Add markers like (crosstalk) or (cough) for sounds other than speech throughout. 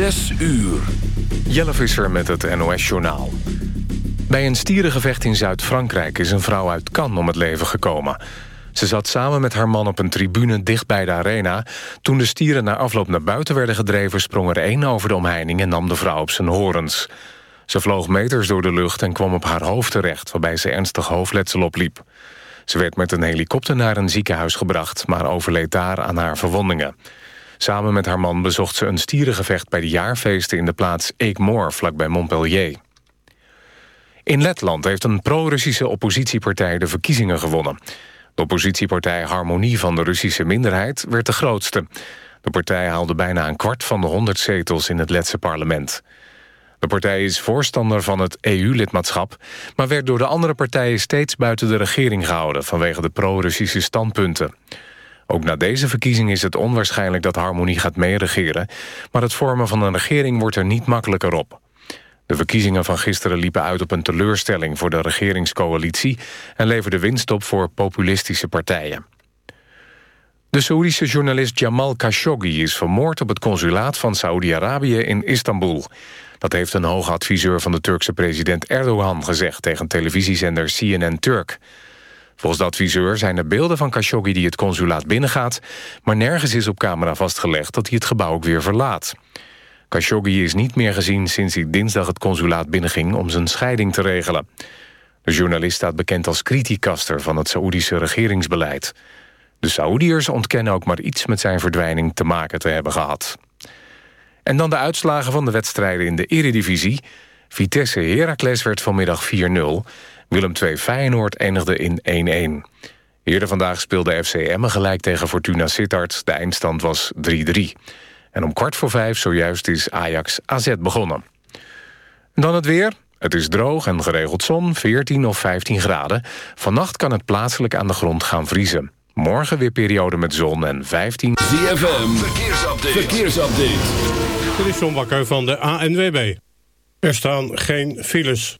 Zes uur. Jelle Visser met het NOS-journaal. Bij een stierengevecht in Zuid-Frankrijk is een vrouw uit Cannes om het leven gekomen. Ze zat samen met haar man op een tribune dicht bij de arena. Toen de stieren na afloop naar buiten werden gedreven... sprong er één over de omheining en nam de vrouw op zijn horens. Ze vloog meters door de lucht en kwam op haar hoofd terecht... waarbij ze ernstig hoofdletsel opliep. Ze werd met een helikopter naar een ziekenhuis gebracht... maar overleed daar aan haar verwondingen. Samen met haar man bezocht ze een stierengevecht... bij de jaarfeesten in de plaats Eekmoor, vlakbij Montpellier. In Letland heeft een pro-Russische oppositiepartij de verkiezingen gewonnen. De oppositiepartij Harmonie van de Russische minderheid werd de grootste. De partij haalde bijna een kwart van de 100 zetels in het Letse parlement. De partij is voorstander van het EU-lidmaatschap... maar werd door de andere partijen steeds buiten de regering gehouden... vanwege de pro-Russische standpunten. Ook na deze verkiezing is het onwaarschijnlijk dat Harmonie gaat meeregeren... maar het vormen van een regering wordt er niet makkelijker op. De verkiezingen van gisteren liepen uit op een teleurstelling voor de regeringscoalitie... en leverden winst op voor populistische partijen. De Saoedische journalist Jamal Khashoggi is vermoord op het consulaat van Saoedi-Arabië in Istanbul. Dat heeft een hoge adviseur van de Turkse president Erdogan gezegd tegen televisiezender CNN Turk. Volgens de adviseur zijn er beelden van Khashoggi die het consulaat binnengaat... maar nergens is op camera vastgelegd dat hij het gebouw ook weer verlaat. Khashoggi is niet meer gezien sinds hij dinsdag het consulaat binnenging... om zijn scheiding te regelen. De journalist staat bekend als criticaster van het Saoedische regeringsbeleid. De Saoediërs ontkennen ook maar iets met zijn verdwijning te maken te hebben gehad. En dan de uitslagen van de wedstrijden in de eredivisie. Vitesse Heracles werd vanmiddag 4-0. Willem II Feyenoord eindigde in 1-1. Eerder vandaag speelde FC Emmen gelijk tegen Fortuna Sittard. De eindstand was 3-3. En om kwart voor vijf zojuist is Ajax AZ begonnen. Dan het weer. Het is droog en geregeld zon, 14 of 15 graden. Vannacht kan het plaatselijk aan de grond gaan vriezen. Morgen weer periode met zon en 15... ZFM, verkeersupdate. verkeersupdate. Dit is John Bakker van de ANWB. Er staan geen files.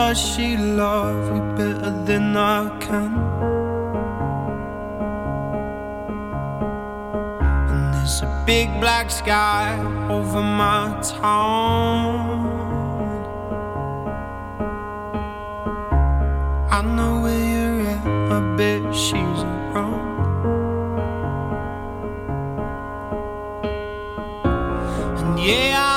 does she love you better than I can? And there's a big black sky over my town. I know where you're at, I bet she's wrong. And yeah, I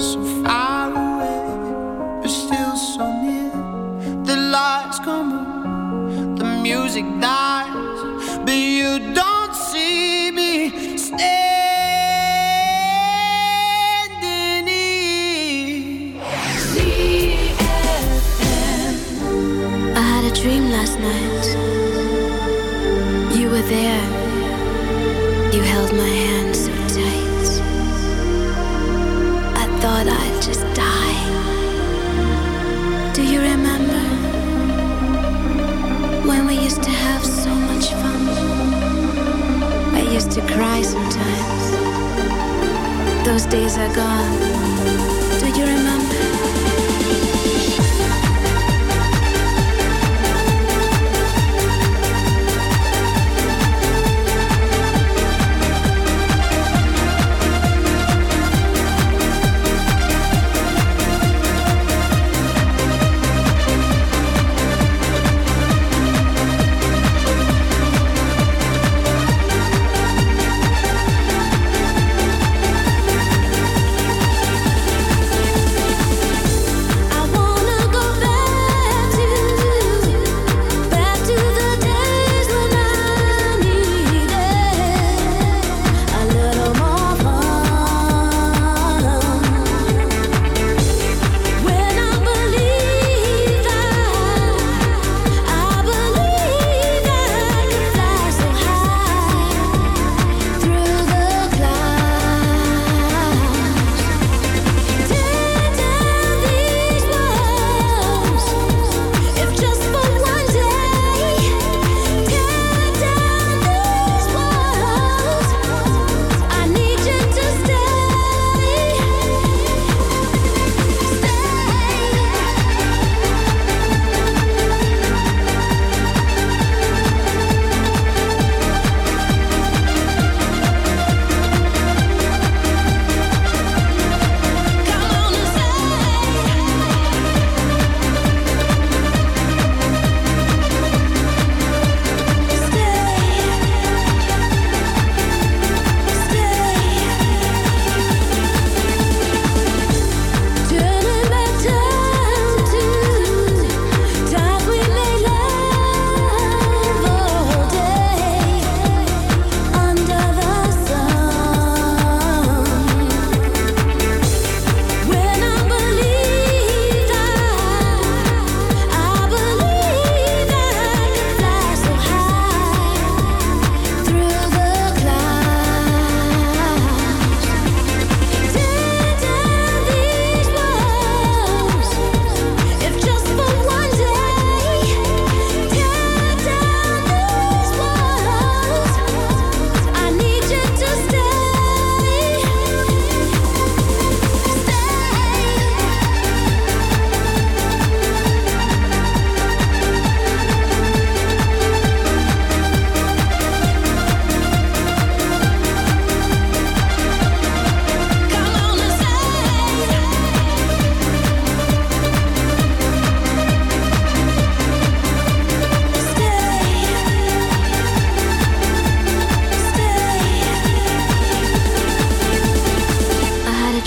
So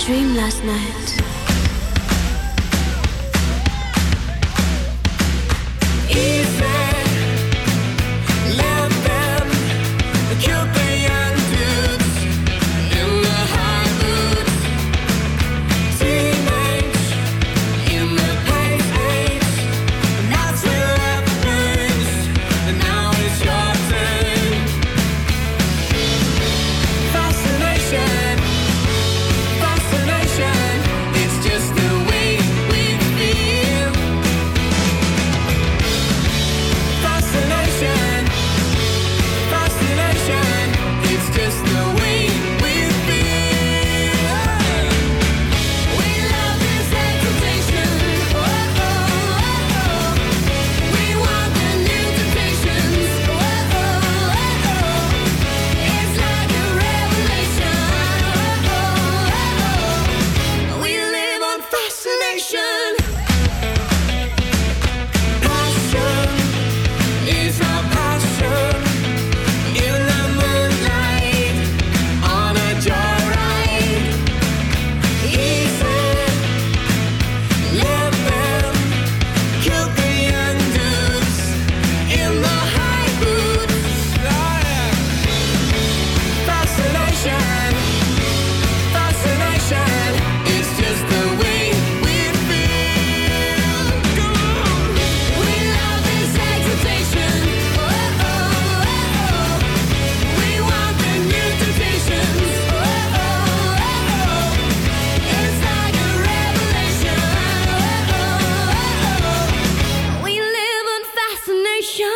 dream last night.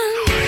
One. (laughs)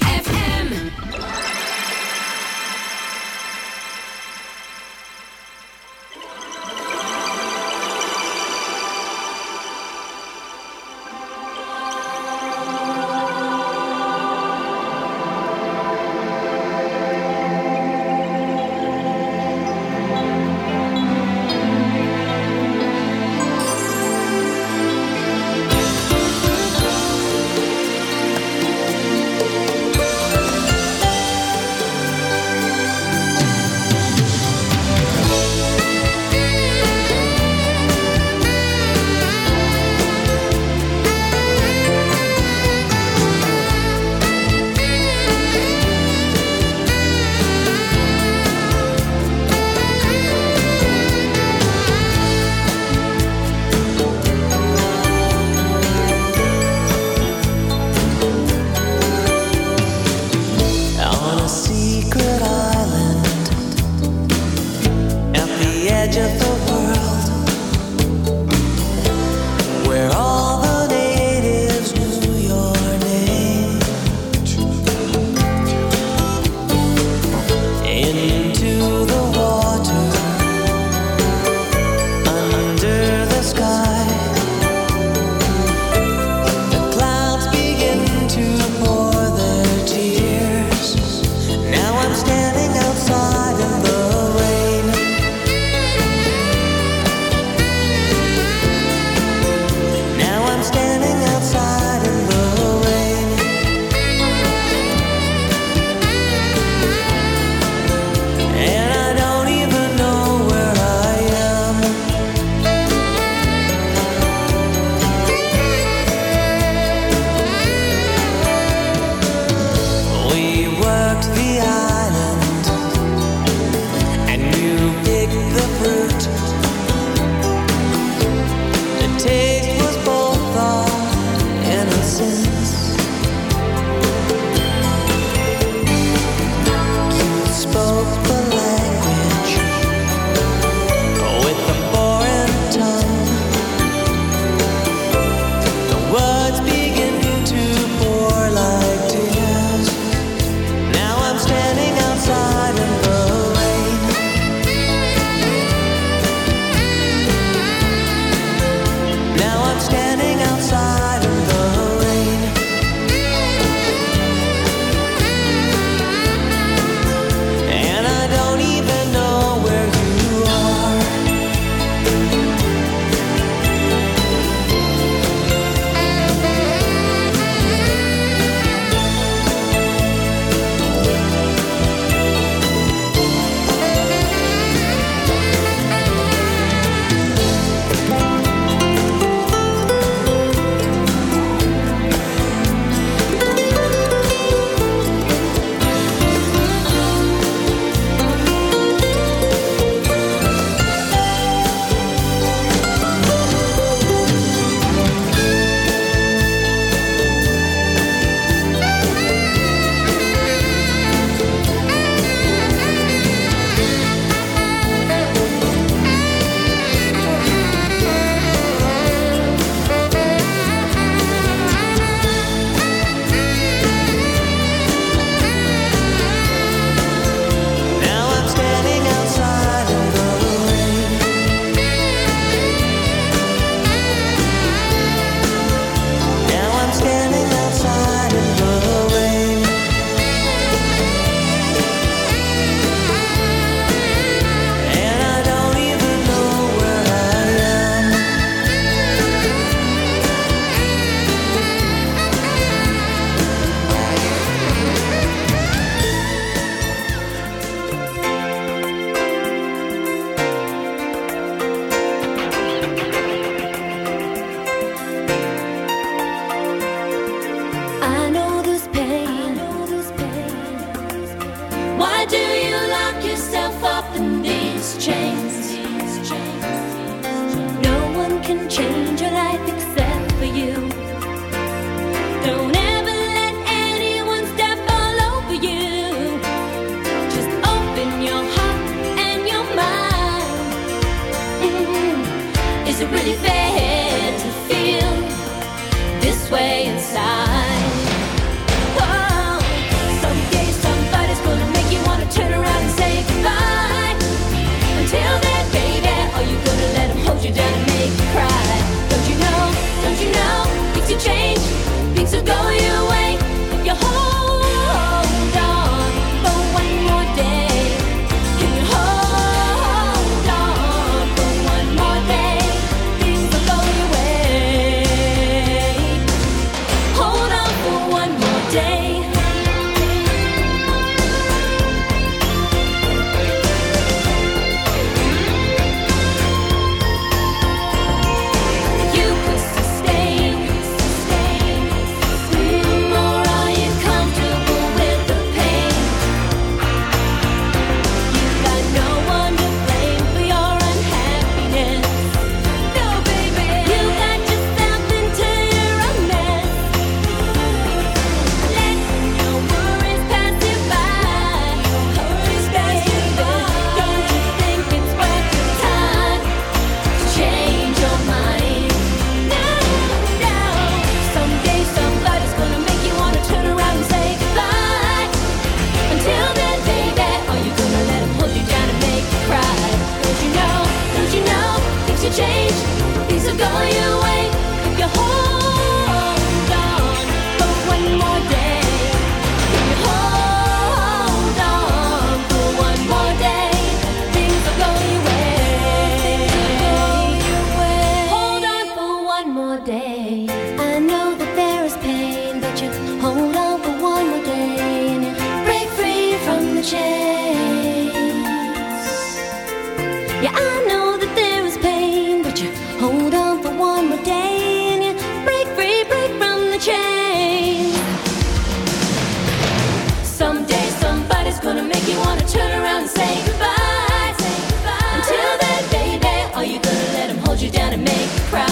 cry.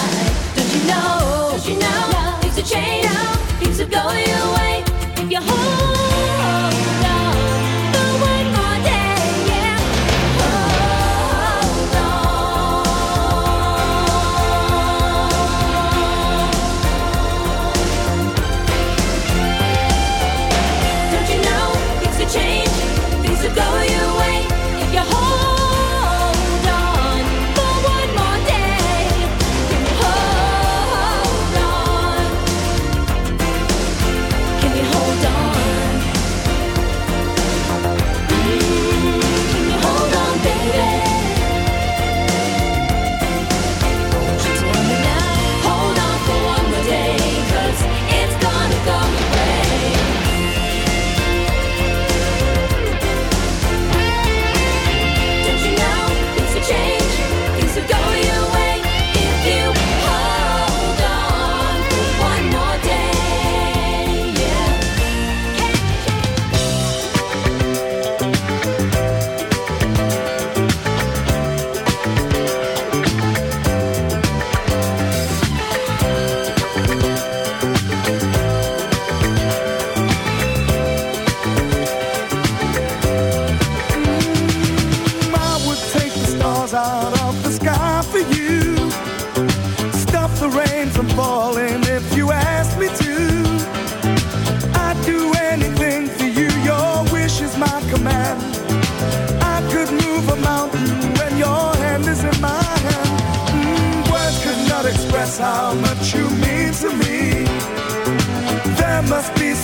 Don't you know?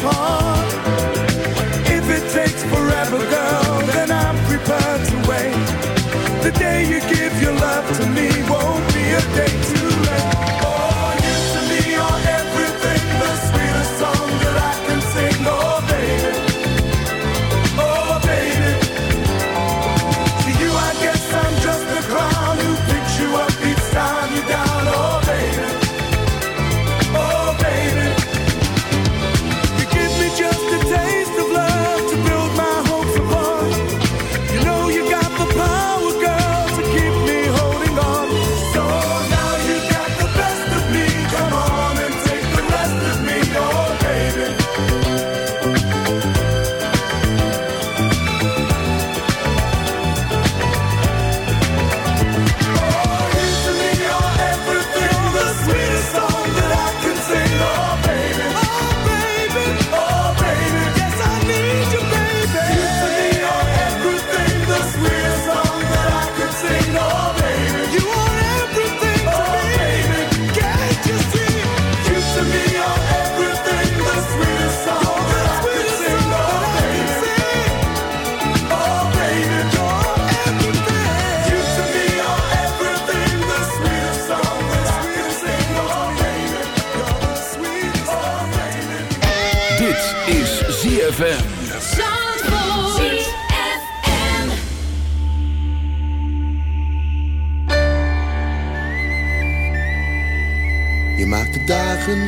fall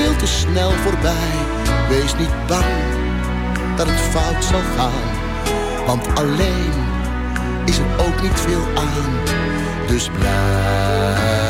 veel te snel voorbij. Wees niet bang dat het fout zal gaan, want alleen is er ook niet veel aan. Dus blijf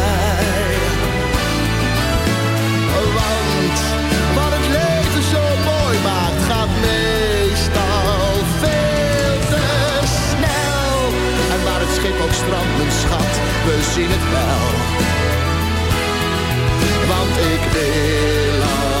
We zien het wel. Want ik wil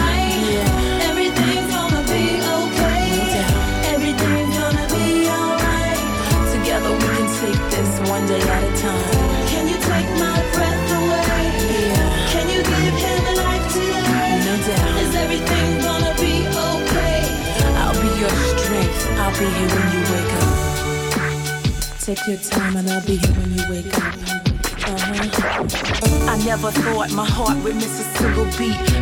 One day at a time. Can you take my breath away? Yeah. Can you give him a life today? No doubt. Is everything gonna be okay? I'll be your strength. I'll be here when you wake up. Take your time and I'll be here when you wake up. Uh-huh. I never thought my heart would miss a single beat.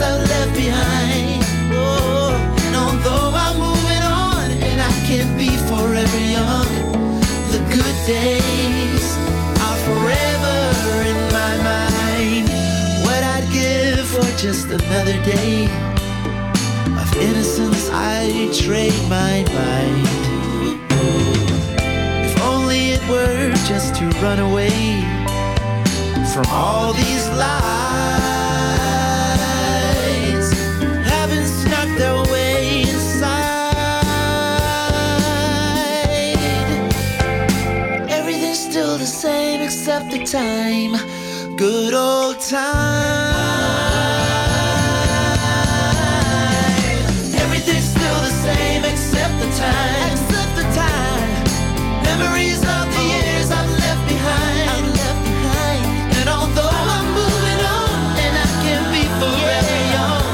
I left behind. And although I'm moving on and I can't be forever young, the good days are forever in my mind. What I'd give for just another day of innocence I trade my mind. If only it were just to run away from all these lies, same the time, good old time. Everything's still the same except the time. Except the time. Memories of the years I've left behind. I've left behind. And although I'm moving on and I can be forever young,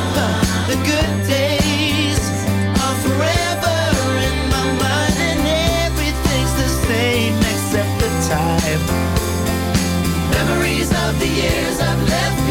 the good days are of the years I've left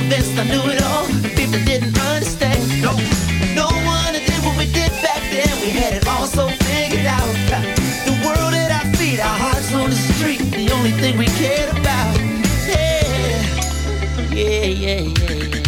convinced I knew it all. People didn't understand. No, no one did what we did back then. We had it all so figured out. The world at our feet, our hearts on the street, the only thing we cared about. Yeah, yeah, yeah, yeah. yeah.